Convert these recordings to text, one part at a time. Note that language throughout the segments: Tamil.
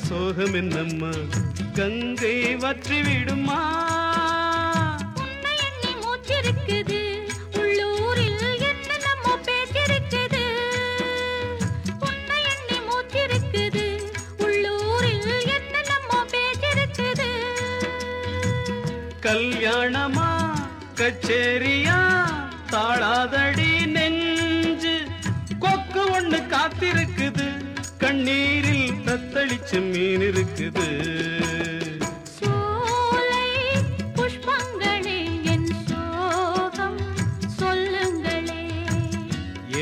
சோகம் என்னம்மா? கங்கை வற்றி விடுமா உன்னை எண்ணி மூச்சிருக்குது. கல்யாணமா? கச்சேரியா? தாழாதடி நெஞ்சு. கொக்கு ஒண்ணு காத்திருக்குது கண்ணீரில் தத்தளிச்ச மீன் இருக்குது. சோலை புஷ்பங்களே என் சோகம் சொல்லுங்களே.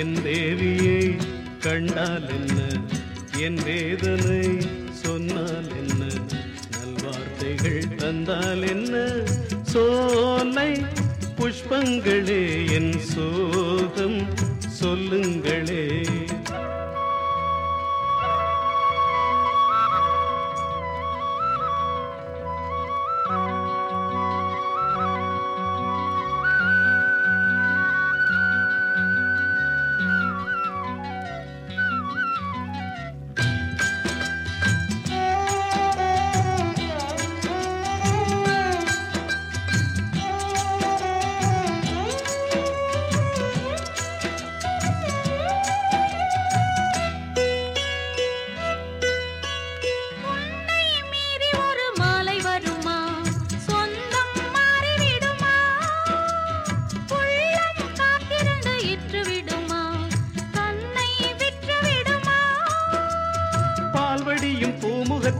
என் தேவியை கண்டால் என்ன? என் வேதனை சொன்னால் என்ன? நல்வார்த்தைகள் தந்தால் என்ன? சோலை புஷ்பங்களே என் சோகம் சொல்லுங்களே.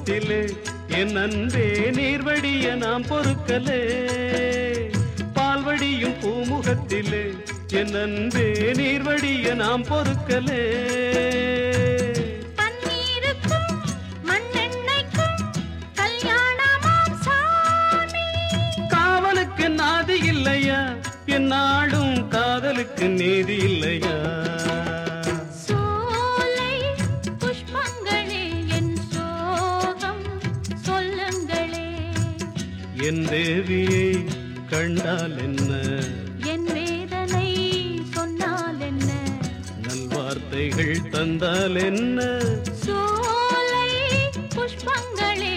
பூமுகத்திலே என் அன்பே நீர்வடிய நாம் பொறுக்கலே. பால்வடியும் பூமுகத்திலே என் அன்பே நீர்வடிய நாம் பொறுக்கலே. காவலுக்கு நாதி இல்லையா? என் நாடும் காதலுக்கு நீதி இல்லையா? என் தேவியை கண்டால் என்ன? என் வேதனை சொன்னால் என்ன? நல்வார்த்தைகள் தந்தால் என்ன? சோலை புஷ்பங்களே